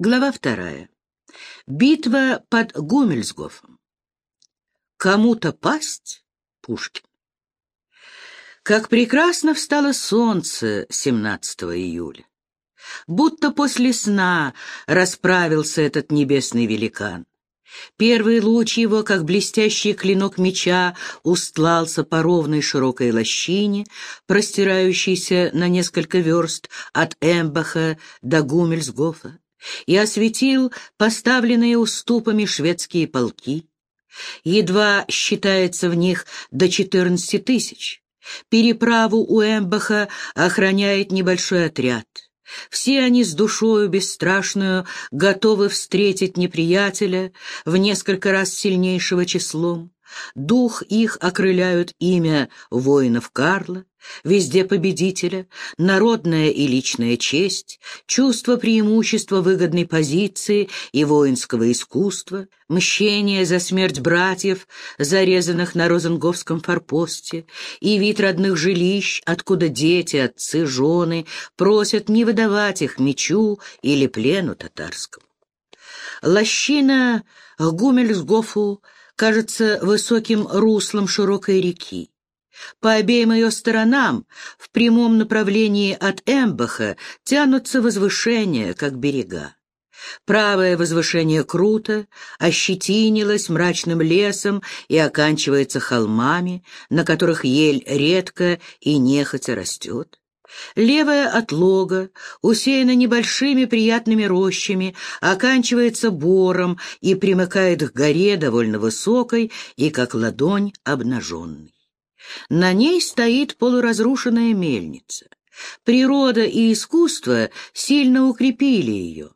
Глава вторая. Битва под Гумельсгофом. Кому-то пасть? Пушкин. Как прекрасно встало солнце 17 июля. Будто после сна расправился этот небесный великан. Первый луч его, как блестящий клинок меча, устлался по ровной широкой лощине, простирающейся на несколько верст от Эмбаха до Гумельсгофа и осветил поставленные уступами шведские полки. Едва считается в них до четырнадцати тысяч. Переправу у Эмбаха охраняет небольшой отряд. Все они с душою бесстрашную готовы встретить неприятеля в несколько раз сильнейшего числом. Дух их окрыляют имя воинов Карла, везде победителя, народная и личная честь, чувство преимущества выгодной позиции и воинского искусства, мщение за смерть братьев, зарезанных на Розенговском форпосте, и вид родных жилищ, откуда дети, отцы, жены просят не выдавать их мечу или плену татарскому. Лощина Гумельсгофу кажется высоким руслом широкой реки. По обеим ее сторонам, в прямом направлении от Эмбаха, тянутся возвышения, как берега. Правое возвышение круто, ощетинилось мрачным лесом и оканчивается холмами, на которых ель редко и нехотя растет. Левая отлога, усеяна небольшими приятными рощами, оканчивается бором и примыкает к горе довольно высокой и, как ладонь, обнаженной. На ней стоит полуразрушенная мельница. Природа и искусство сильно укрепили ее.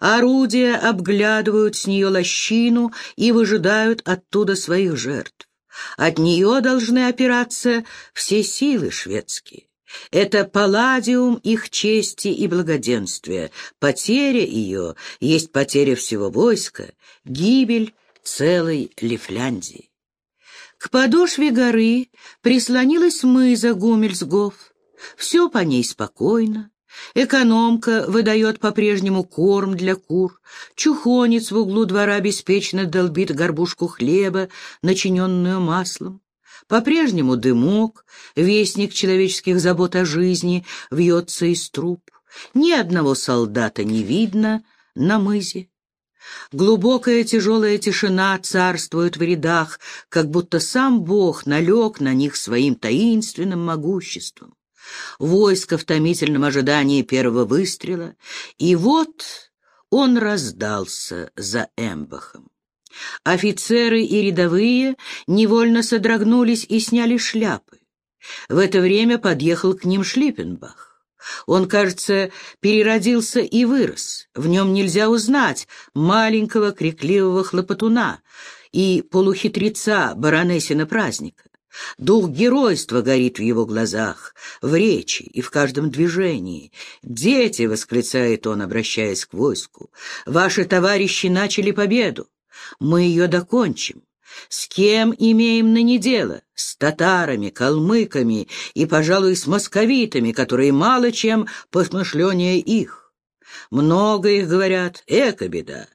Орудия обглядывают с нее лощину и выжидают оттуда своих жертв. От нее должны опираться все силы шведские. Это палладиум их чести и благоденствия. Потеря ее есть потеря всего войска, гибель целой Лифляндии. К подошве горы прислонилась мыза Гумельсгоф. Все по ней спокойно. Экономка выдает по-прежнему корм для кур. Чухонец в углу двора беспечно долбит горбушку хлеба, начиненную маслом. По-прежнему дымок, вестник человеческих забот о жизни, вьется из труб. Ни одного солдата не видно на мызе. Глубокая тяжелая тишина царствует в рядах, как будто сам Бог налег на них своим таинственным могуществом. Войско в томительном ожидании первого выстрела, и вот он раздался за Эмбахом. Офицеры и рядовые невольно содрогнулись и сняли шляпы. В это время подъехал к ним Шлиппенбах. Он, кажется, переродился и вырос. В нем нельзя узнать маленького крикливого хлопотуна и полухитреца баронессина праздника. Дух геройства горит в его глазах, в речи и в каждом движении. «Дети!» — восклицает он, обращаясь к войску. «Ваши товарищи начали победу. Мы ее докончим. С кем имеем ныне дело? С татарами, калмыками и, пожалуй, с московитами, которые мало чем посмышленнее их. Много их говорят, эко беда.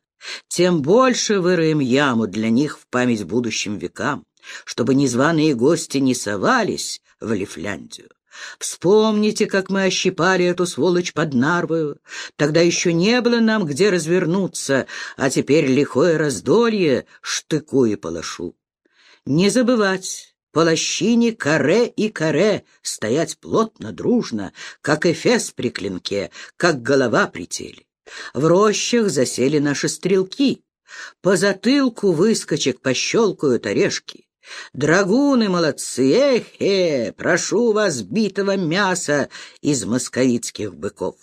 Тем больше выроем яму для них в память будущим векам, чтобы незваные гости не совались в Лифляндию. Вспомните, как мы ощипали эту сволочь под Нарвою. Тогда еще не было нам где развернуться, а теперь лихое раздолье, штыку и палашу. Не забывать, по лощине каре и каре стоять плотно, дружно, как эфес при клинке, как голова при теле. В рощах засели наши стрелки. По затылку выскочек пощелкают орешки. Драгуны молодцы, эхе, прошу вас битого мяса из московицких быков.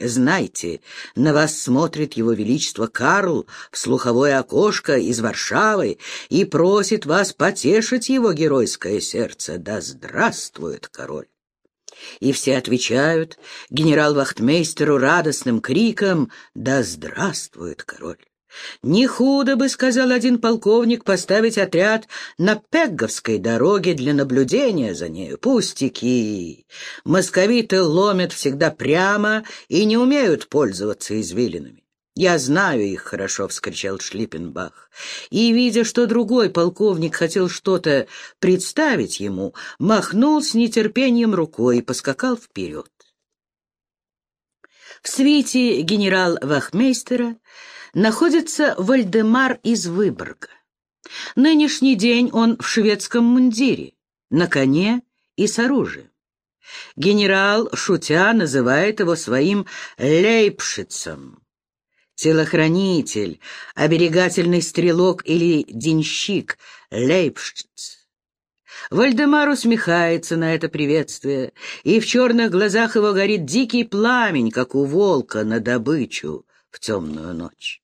Знайте, на вас смотрит его величество Карл в слуховое окошко из Варшавы и просит вас потешить его геройское сердце. Да здравствует король! И все отвечают генерал-вахтмейстеру радостным криком «Да здравствует король!» Не худо бы, сказал один полковник, поставить отряд на Пегговской дороге для наблюдения за нею. Пустяки. Московиты ломят всегда прямо и не умеют пользоваться извилинами. «Я знаю их хорошо», — вскричал Шлиппенбах. И, видя, что другой полковник хотел что-то представить ему, махнул с нетерпением рукой и поскакал вперед. В свите генерал-вахмейстера находится Вальдемар из Выборга. Нынешний день он в шведском мундире, на коне и с оружием. Генерал, шутя, называет его своим лейпшицем телохранитель, оберегательный стрелок или денщик, лейпшиц. Вальдемар усмехается на это приветствие, и в черных глазах его горит дикий пламень, как у волка на добычу в темную ночь.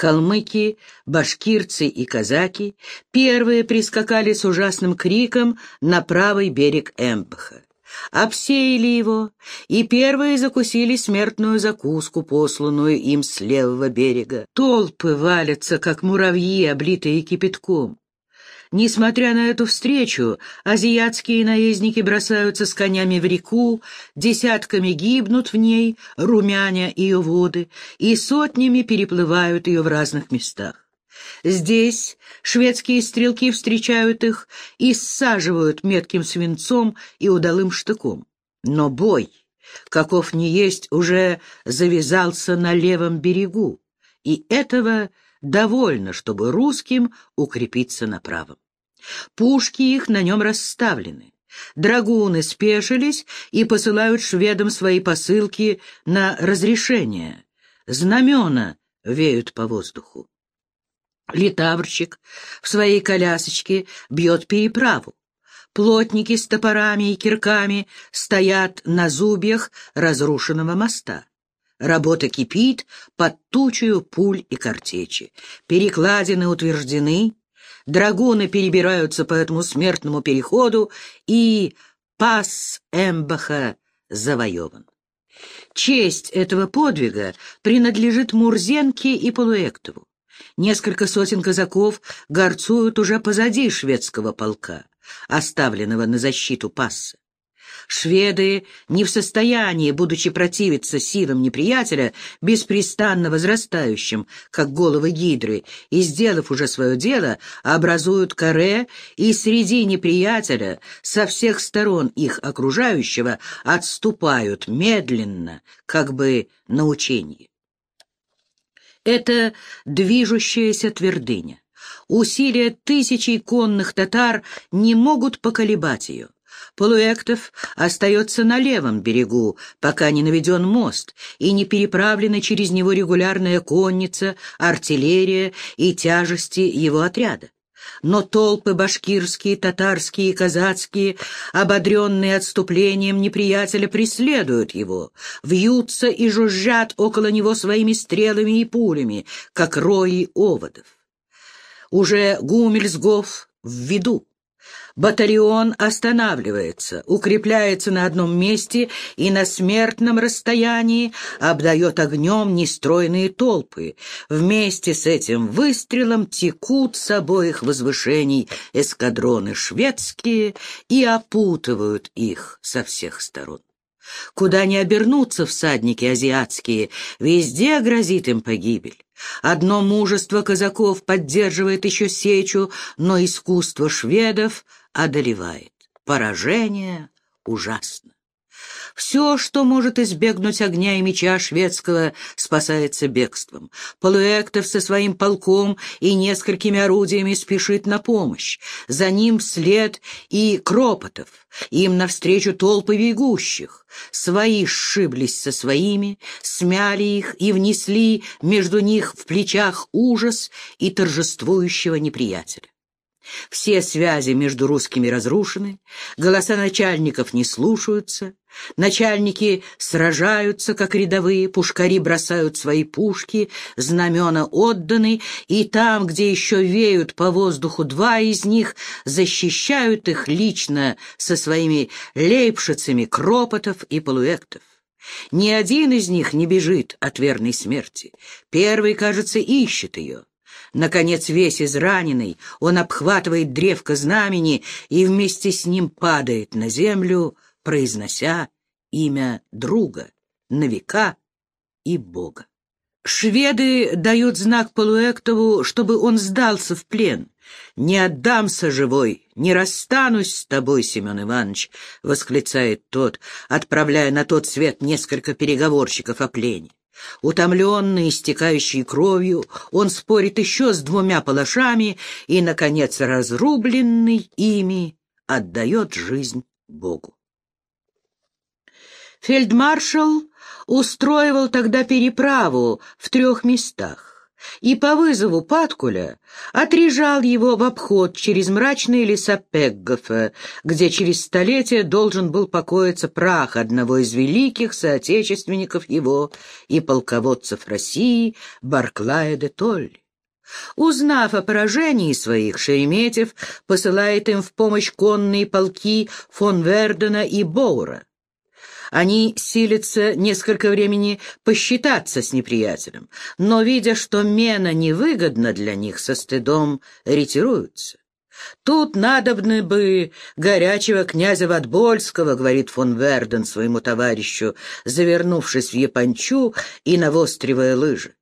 Калмыки, башкирцы и казаки первые прискакали с ужасным криком на правый берег Эмпаха обсеяли его, и первые закусили смертную закуску, посланную им с левого берега. Толпы валятся, как муравьи, облитые кипятком. Несмотря на эту встречу, азиатские наездники бросаются с конями в реку, десятками гибнут в ней, румяня ее воды, и сотнями переплывают ее в разных местах. Здесь шведские стрелки встречают их и саживают метким свинцом и удалым штыком. Но бой, каков ни есть, уже завязался на левом берегу, и этого довольно, чтобы русским укрепиться на правом. Пушки их на нем расставлены. Драгуны спешились и посылают шведам свои посылки на разрешение. Знамена веют по воздуху. Литаврщик в своей колясочке бьет переправу. Плотники с топорами и кирками стоят на зубьях разрушенного моста. Работа кипит под тучью пуль и картечи. Перекладины утверждены, драгуны перебираются по этому смертному переходу, и пас Эмбаха завоеван. Честь этого подвига принадлежит Мурзенке и Полуэктову. Несколько сотен казаков горцуют уже позади шведского полка, оставленного на защиту пассы. Шведы не в состоянии, будучи противиться силам неприятеля, беспрестанно возрастающим, как головы гидры, и, сделав уже свое дело, образуют каре, и среди неприятеля, со всех сторон их окружающего, отступают медленно, как бы на учение. Это движущаяся твердыня. Усилия тысячей конных татар не могут поколебать ее. Полуэктов остается на левом берегу, пока не наведен мост, и не переправлена через него регулярная конница, артиллерия и тяжести его отряда но толпы башкирские, татарские и казацкие, ободренные отступлением неприятеля, преследуют его, вьются и жужжат около него своими стрелами и пулями, как рои оводов. Уже Гумельсгоф в виду. Батальон останавливается, укрепляется на одном месте и на смертном расстоянии обдает огнем нестройные толпы. Вместе с этим выстрелом текут с обоих возвышений эскадроны шведские и опутывают их со всех сторон. Куда ни обернутся всадники азиатские, везде грозит им погибель. Одно мужество казаков поддерживает еще сечу, но искусство шведов одолевает. Поражение ужасно. Все, что может избегнуть огня и меча шведского, спасается бегством. Полуэктов со своим полком и несколькими орудиями спешит на помощь. За ним вслед и Кропотов. Им навстречу толпы бегущих. Свои сшиблись со своими, смяли их и внесли между них в плечах ужас и торжествующего неприятеля. Все связи между русскими разрушены, голоса начальников не слушаются, начальники сражаются, как рядовые, пушкари бросают свои пушки, знамена отданы, и там, где еще веют по воздуху два из них, защищают их лично со своими лейпшицами Кропотов и Полуэктов. Ни один из них не бежит от верной смерти. Первый, кажется, ищет ее. Наконец, весь израненный, он обхватывает древко знамени и вместе с ним падает на землю, произнося имя друга на века и Бога. Шведы дают знак Полуэктову, чтобы он сдался в плен. «Не отдамся живой, не расстанусь с тобой, Семен Иванович», — восклицает тот, отправляя на тот свет несколько переговорщиков о плене. Утомленный, истекающий кровью, он спорит еще с двумя палашами и, наконец, разрубленный ими, отдает жизнь Богу. Фельдмаршал устроивал тогда переправу в трех местах и по вызову Паткуля отрежал его в обход через мрачные леса Пеггофа, где через столетия должен был покоиться прах одного из великих соотечественников его и полководцев России Барклая де Толли. Узнав о поражении своих, Шереметьев посылает им в помощь конные полки фон Вердена и Боура. Они силятся несколько времени посчитаться с неприятелем, но, видя, что мена невыгодна для них, со стыдом ретируются. «Тут надобны бы горячего князя Ватбольского», — говорит фон Верден своему товарищу, завернувшись в япончу и навостривая лыжи.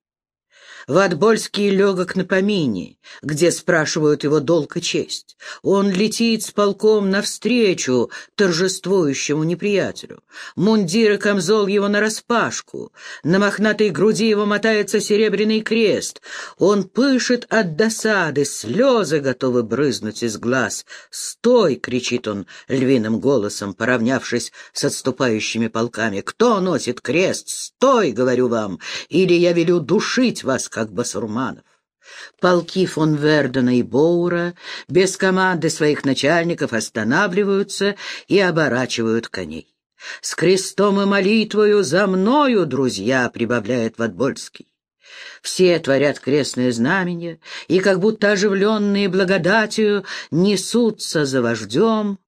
Ватбольский легок на помине, где спрашивают его долг и честь. Он летит с полком навстречу торжествующему неприятелю. Мундир и камзол его нараспашку. На мохнатой груди его мотается серебряный крест. Он пышет от досады, слезы готовы брызнуть из глаз. «Стой!» — кричит он львиным голосом, поравнявшись с отступающими полками. «Кто носит крест? Стой!» — говорю вам, или я велю душить вас, как басурманов. Полки фон Вердена и Боура без команды своих начальников останавливаются и оборачивают коней. «С крестом и молитвою за мною, друзья!» — прибавляет Ватбольский. Все творят крестное знамение и, как будто оживленные благодатью, несутся за вождем,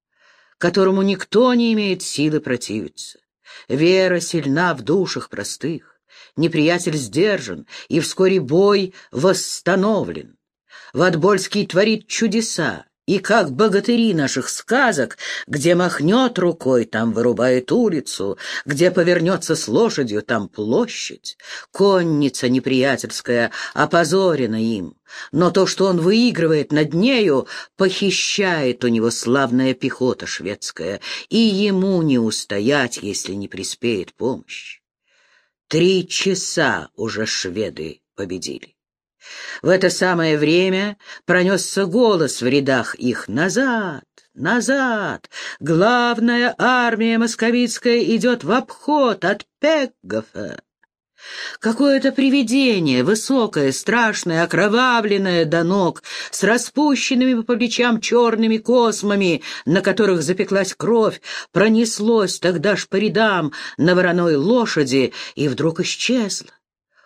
которому никто не имеет силы противиться. Вера сильна в душах простых неприятель сдержан, и вскоре бой восстановлен. Ватбольский творит чудеса, и как богатыри наших сказок, где махнет рукой, там вырубает улицу, где повернется с лошадью, там площадь. Конница неприятельская опозорена им, но то, что он выигрывает над нею, похищает у него славная пехота шведская, и ему не устоять, если не приспеет помощь. Три часа уже шведы победили. В это самое время пронесся голос в рядах их «Назад! Назад! Главная армия московицкая идет в обход от Пеггофа!» Какое-то привидение, высокое, страшное, окровавленное до ног, с распущенными по плечам черными космами, на которых запеклась кровь, пронеслось тогда ж по рядам на вороной лошади и вдруг исчезло.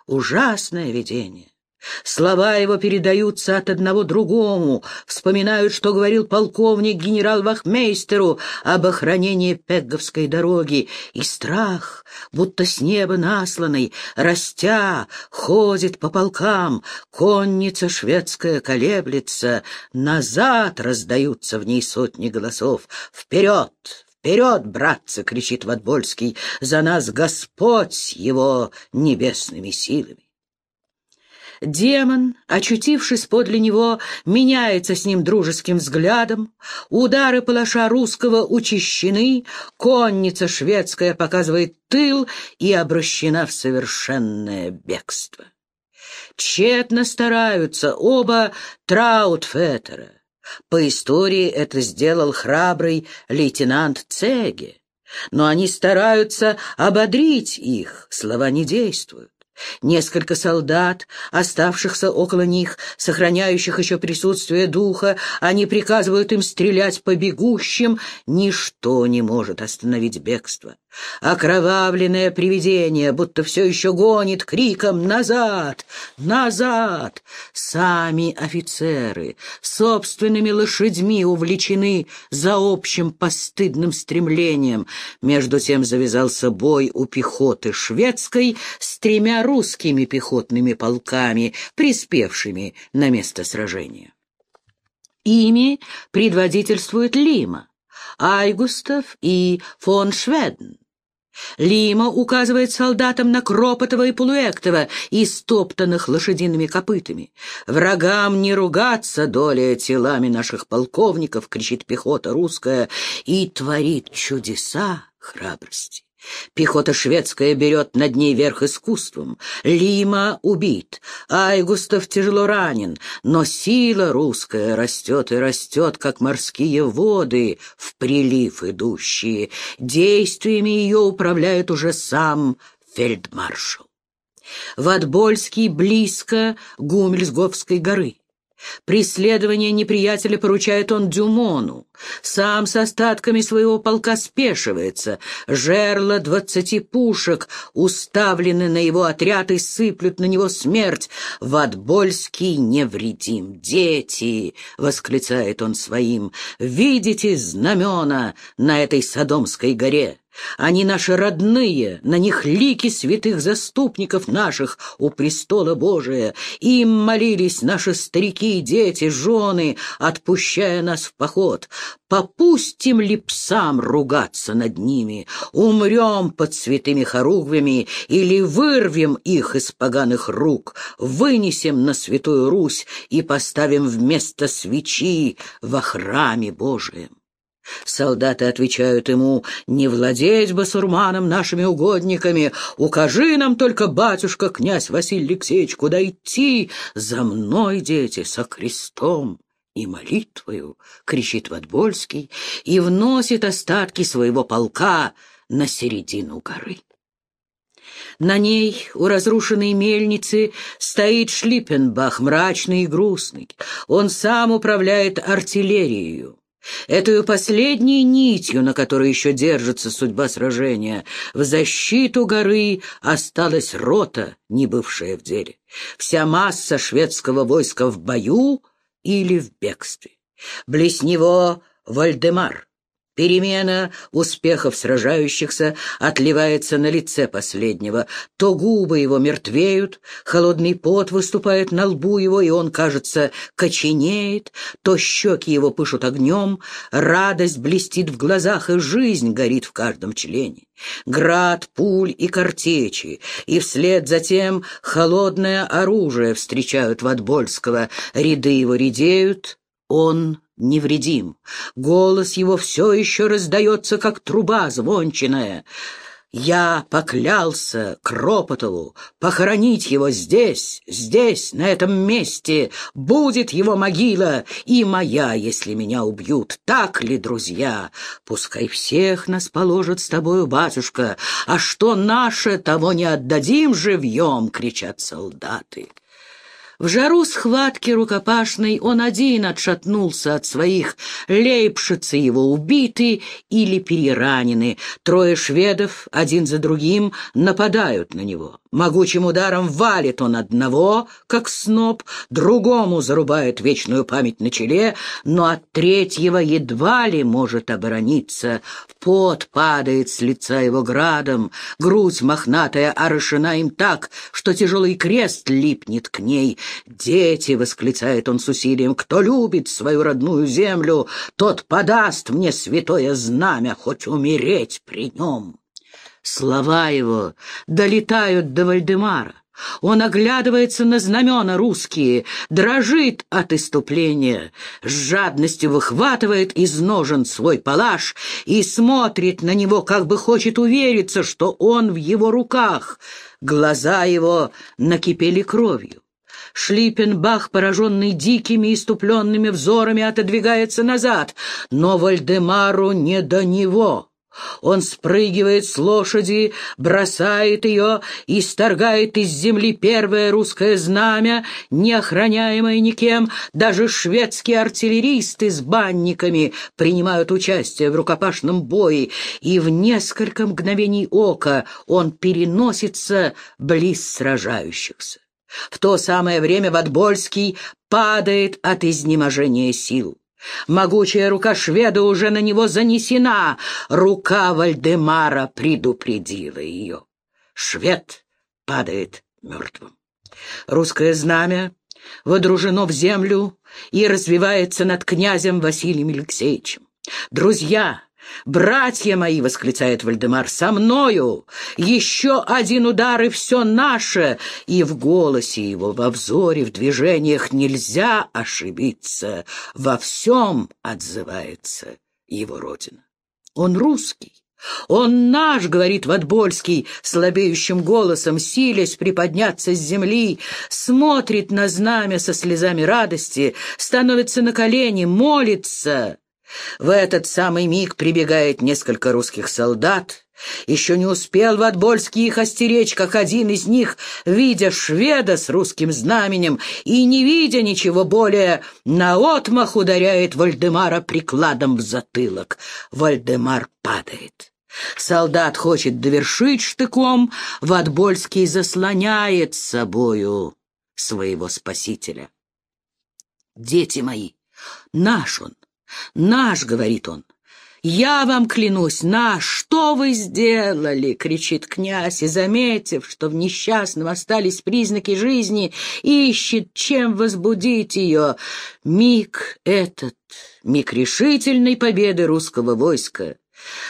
Ужасное видение. Слова его передаются от одного другому, вспоминают, что говорил полковник генерал-вахмейстеру об охранении Пегговской дороги, и страх, будто с неба насланный, растя, ходит по полкам, конница шведская колеблется, назад раздаются в ней сотни голосов, вперед, «Вперед, братцы!» — кричит Ватбольский. «За нас Господь его небесными силами!» Демон, очутившись подле него, меняется с ним дружеским взглядом, удары палаша русского учащены, конница шведская показывает тыл и обращена в совершенное бегство. Тщетно стараются оба Траутфеттера. По истории это сделал храбрый лейтенант Цеге. Но они стараются ободрить их, слова не действуют. Несколько солдат, оставшихся около них, сохраняющих еще присутствие духа, они приказывают им стрелять по бегущим. Ничто не может остановить бегство. Окровавленное привидение, будто все еще гонит криком «Назад! Назад!» Сами офицеры собственными лошадьми увлечены за общим постыдным стремлением. Между тем завязался бой у пехоты шведской с тремя русскими пехотными полками, приспевшими на место сражения. Ими предводительствует Лима, Айгустов и фон Шведен. Лима указывает солдатам на Кропотова и Полуэктова, истоптанных лошадиными копытами. «Врагам не ругаться доля телами наших полковников!» — кричит пехота русская и творит чудеса храбрости. Пехота шведская берет над ней верх искусством. Лима убит, Айгустов тяжело ранен, но сила русская растет и растет, как морские воды в прилив идущие. Действиями ее управляет уже сам фельдмаршал. Ватбольский близко Гумельсговской горы. Преследование неприятеля поручает он Дюмону. Сам с остатками своего полка спешивается. Жерла двадцати пушек уставлены на его отряд и сыплют на него смерть. Ватбольский невредим. «Дети!» — восклицает он своим. «Видите знамена на этой Содомской горе?» Они наши родные, на них лики святых заступников наших у престола Божия. Им молились наши старики, дети, жены, отпущая нас в поход. Попустим ли псам ругаться над ними? Умрем под святыми хоругвями или вырвем их из поганых рук, вынесем на святую Русь и поставим вместо свечи во храме Божием? Солдаты отвечают ему, «Не владеть басурманом нашими угодниками! Укажи нам только, батюшка, князь Василий Алексеевич, куда идти! За мной, дети, со крестом!» и молитвою, — кричит Ватбольский, и вносит остатки своего полка на середину горы. На ней, у разрушенной мельницы, стоит Шлиппенбах, мрачный и грустный. Он сам управляет артиллерией. Эту последней нитью, на которой еще держится судьба сражения, в защиту горы осталась рота, не бывшая в деле. Вся масса шведского войска в бою или в бегстве. Близ него Вальдемар, Перемена успехов сражающихся отливается на лице последнего. То губы его мертвеют, холодный пот выступает на лбу его, и он, кажется, коченеет, то щеки его пышут огнем, радость блестит в глазах, и жизнь горит в каждом члене. Град, пуль и картечи, и вслед за тем холодное оружие встречают Ватбольского, ряды его редеют, он невредим. Голос его все еще раздается, как труба звончиная. Я поклялся Кропотову похоронить его здесь, здесь, на этом месте. Будет его могила и моя, если меня убьют. Так ли, друзья? Пускай всех нас положат с тобою, батюшка. А что наше, того не отдадим живьем, кричат солдаты. В жару схватки рукопашной он один отшатнулся от своих, лейпшицы его убиты или переранены. Трое шведов один за другим нападают на него. Могучим ударом валит он одного, как сноб, другому зарубает вечную память на челе, но от третьего едва ли может оборониться. Пот падает с лица его градом, грудь мохнатая орошена им так, что тяжелый крест липнет к ней. «Дети!» — восклицает он с усилием. «Кто любит свою родную землю, тот подаст мне святое знамя, хоть умереть при нем». Слова его долетают до Вальдемара. Он оглядывается на знамена русские, дрожит от иступления, с жадностью выхватывает из ножен свой палаш и смотрит на него, как бы хочет увериться, что он в его руках. Глаза его накипели кровью. Шлиппенбах, пораженный дикими иступленными взорами, отодвигается назад, но Вальдемару не до него. Он спрыгивает с лошади, бросает ее и сторгает из земли первое русское знамя, не охраняемое никем. Даже шведские артиллеристы с банниками принимают участие в рукопашном бое, и в несколько мгновений ока он переносится близ сражающихся. В то самое время Ватбольский падает от изнеможения сил. Могучая рука шведа уже на него занесена. Рука Вальдемара предупредила ее. Швед падает мертвым. Русское знамя водружено в землю и развевается над князем Василием Алексеевичем. Друзья, «Братья мои!» — восклицает Вальдемар. «Со мною! Еще один удар, и все наше!» И в голосе его, во взоре, в движениях нельзя ошибиться. Во всем отзывается его родина. Он русский. «Он наш!» — говорит Ватбольский слабеющим голосом, силясь приподняться с земли, смотрит на знамя со слезами радости, становится на колени, молится. В этот самый миг прибегает несколько русских солдат. Еще не успел Ватбольский их остеречь, как один из них, видя шведа с русским знаменем и не видя ничего более, наотмах ударяет Вальдемара прикладом в затылок. Вальдемар падает. Солдат хочет довершить штыком, Вадбольский заслоняет собою своего спасителя. «Дети мои, наш он, «Наш», — говорит он, — «я вам клянусь, наш, что вы сделали?» — кричит князь, и, заметив, что в несчастном остались признаки жизни, ищет, чем возбудить ее. Миг этот, миг решительной победы русского войска,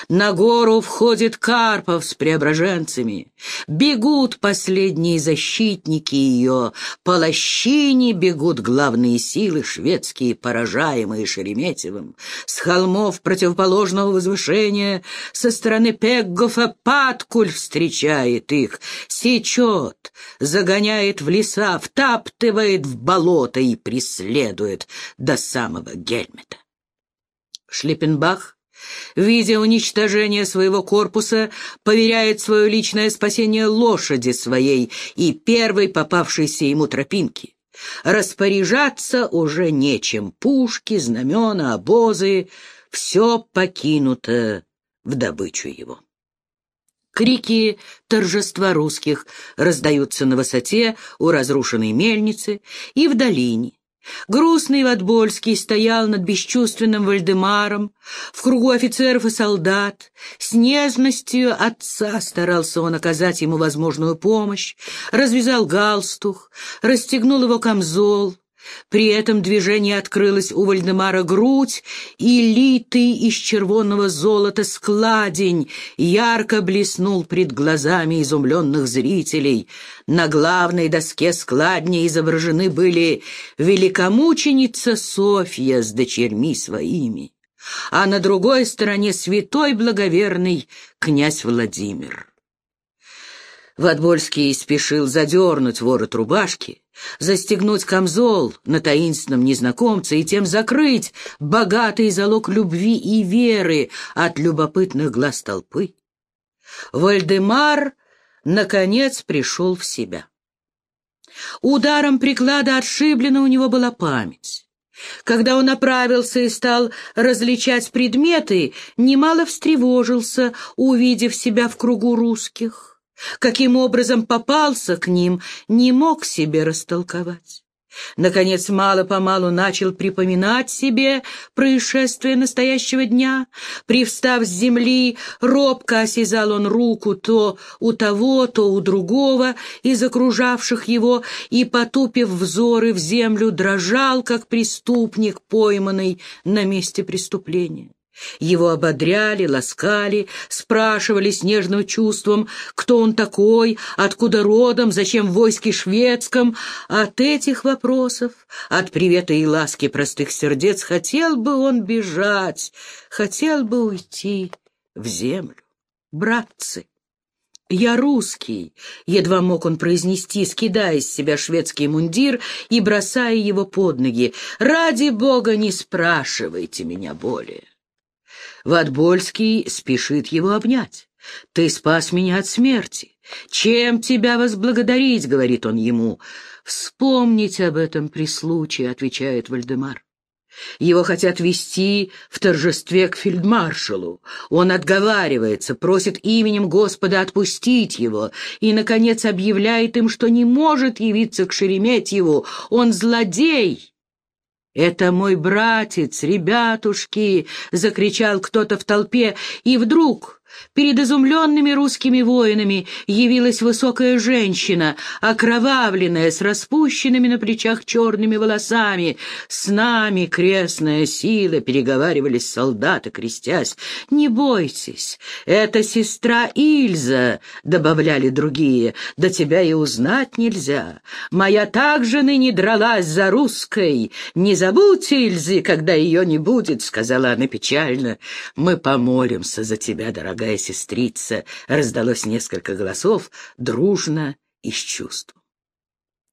на гору входит Карпов с преображенцами. Бегут последние защитники ее. По лощине бегут главные силы шведские, поражаемые Шереметьевым. С холмов противоположного возвышения со стороны Пеггофа Паткуль встречает их. Сечет, загоняет в леса, втаптывает в болото и преследует до самого Гельмета. Шлиппенбах видя уничтожение своего корпуса, поверяет свое личное спасение лошади своей и первой попавшейся ему тропинки. Распоряжаться уже нечем. Пушки, знамена, обозы — все покинуто в добычу его. Крики торжества русских раздаются на высоте у разрушенной мельницы и в долине, Грустный Вадбольский стоял над бесчувственным Вальдемаром, в кругу офицеров и солдат. С нежностью отца старался он оказать ему возможную помощь, развязал галстух, расстегнул его камзол, при этом движении открылась у Вальдемара грудь, и литый из червонного золота складень ярко блеснул пред глазами изумленных зрителей. На главной доске складни изображены были великомученица Софья с дочерьми своими, а на другой стороне святой благоверный князь Владимир. Ватбольский спешил задернуть ворот рубашки, застегнуть камзол на таинственном незнакомце и тем закрыть богатый залог любви и веры от любопытных глаз толпы. Вальдемар, наконец, пришел в себя. Ударом приклада отшиблена у него была память. Когда он оправился и стал различать предметы, немало встревожился, увидев себя в кругу русских. Каким образом попался к ним, не мог себе растолковать. Наконец, мало-помалу начал припоминать себе происшествие настоящего дня. Привстав с земли, робко осязал он руку то у того, то у другого из окружавших его, и, потупив взоры в землю, дрожал, как преступник, пойманный на месте преступления. Его ободряли, ласкали, спрашивали с нежным чувством, кто он такой, откуда родом, зачем в войске шведском. От этих вопросов, от привета и ласки простых сердец, хотел бы он бежать, хотел бы уйти в землю. Братцы, «Я русский», — едва мог он произнести, скидая с себя шведский мундир и бросая его под ноги. «Ради бога, не спрашивайте меня более». Ватбольский спешит его обнять. «Ты спас меня от смерти. Чем тебя возблагодарить?» — говорит он ему. «Вспомнить об этом при случае», — отвечает Вальдемар. Его хотят вести в торжестве к фельдмаршалу. Он отговаривается, просит именем Господа отпустить его и, наконец, объявляет им, что не может явиться к Шереметьеву. Он злодей «Это мой братец, ребятушки!» — закричал кто-то в толпе, и вдруг Перед изумленными русскими воинами явилась высокая женщина, окровавленная, с распущенными на плечах черными волосами. «С нами крестная сила!» — переговаривались солдаты, крестясь. «Не бойтесь, это сестра Ильза!» — добавляли другие. «Да тебя и узнать нельзя. Моя также ныне дралась за русской. Не забудь Ильзы, когда ее не будет!» — сказала она печально. «Мы помолимся за тебя, дорогая дорогая сестрица!» — раздалось несколько голосов, дружно и с чувством.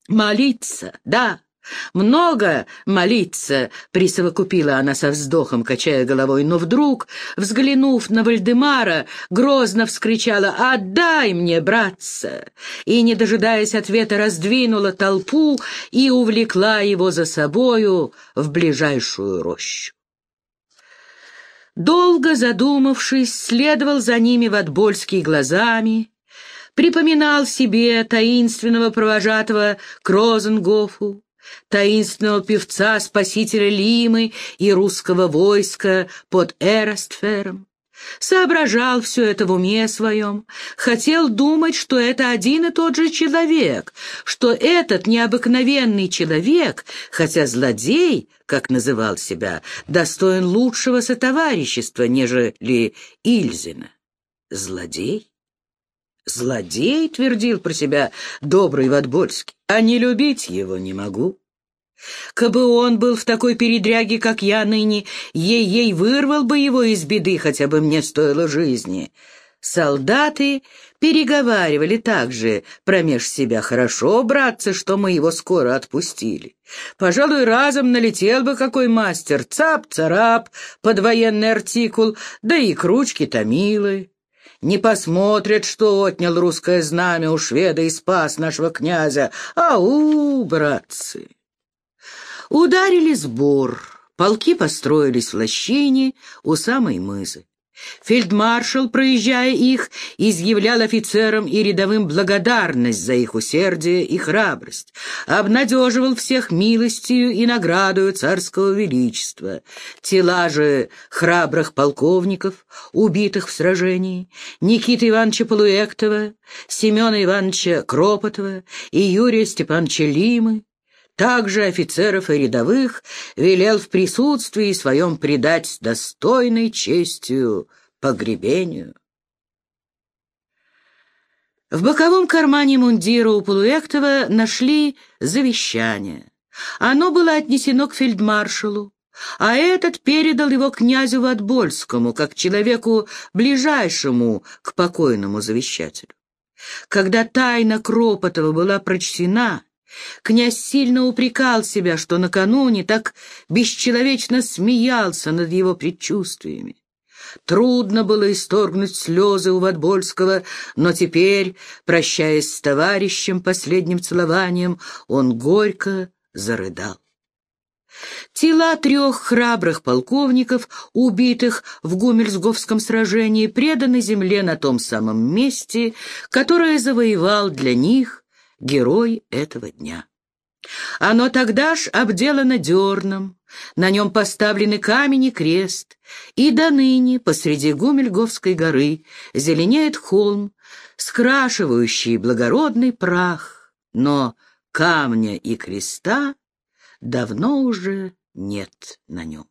«Молиться, да!» «Много молиться!» — присовокупила она со вздохом, качая головой, но вдруг, взглянув на Вальдемара, грозно вскричала «Отдай мне, братца!» и, не дожидаясь ответа, раздвинула толпу и увлекла его за собою в ближайшую рощу. Долго задумавшись, следовал за ними Ватбольский глазами, припоминал себе таинственного провожатого Крозенгофу, таинственного певца, спасителя Лимы и русского войска под Эрастфером. Соображал все это в уме своем, хотел думать, что это один и тот же человек, что этот необыкновенный человек, хотя злодей, как называл себя, достоин лучшего сотоварищества, нежели Ильзина. Злодей? Злодей, твердил про себя добрый Ватбольский, а не любить его не могу. Кабы он был в такой передряге, как я ныне, ей-ей вырвал бы его из беды, хотя бы мне стоило жизни. Солдаты переговаривали также промеж себя. Хорошо, братцы, что мы его скоро отпустили. Пожалуй, разом налетел бы какой мастер, цап-царап, под военный артикул, да и к ручке томилы. Не посмотрят, что отнял русское знамя у шведа и спас нашего князя. Ау, братцы! Ударили сбор, полки построились в лощине у самой мызы. Фельдмаршал, проезжая их, изъявлял офицерам и рядовым благодарность за их усердие и храбрость, обнадеживал всех милостью и наградою царского величества. Тела же храбрых полковников, убитых в сражении, Никиты Ивановича Полуэктова, Семена Ивановича Кропотова и Юрия Степановича Лимы, также офицеров и рядовых велел в присутствии своем предать достойной честью погребению. В боковом кармане мундира у Полуэктова нашли завещание. Оно было отнесено к фельдмаршалу, а этот передал его князю Ватбольскому, как человеку ближайшему к покойному завещателю. Когда тайна Кропотова была прочтена, Князь сильно упрекал себя, что накануне так бесчеловечно смеялся над его предчувствиями. Трудно было исторгнуть слезы у Ватбольского, но теперь, прощаясь с товарищем последним целованием, он горько зарыдал. Тела трех храбрых полковников, убитых в Гумельсговском сражении, преданы земле на том самом месте, которое завоевал для них герой этого дня. Оно тогда ж обделано дерном, на нем поставлены камень и крест, и до ныне посреди Гумельговской горы зеленеет холм, скрашивающий благородный прах, но камня и креста давно уже нет на нем.